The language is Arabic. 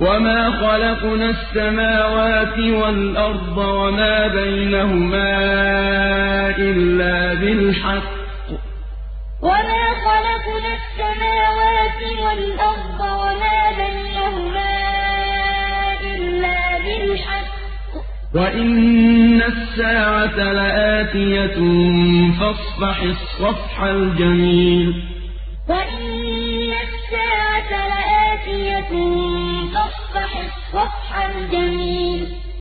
وَمَا خَلَقْنَا السَّمَاوَاتِ وَالْأَرْضَ وَمَا بَيْنَهُمَا إِلَّا بِالْحَقِّ وَإِنَّ السَّاعَةَ لَآتِيَةٌ فَاصْفَحِ الصَّفْحَ الْجَمِيلَ. وَإِنَّ السَّاعَةَ لَآتِيَةٌ فَاصْفَحِ الصَّفْحَ الْجَمِيلَ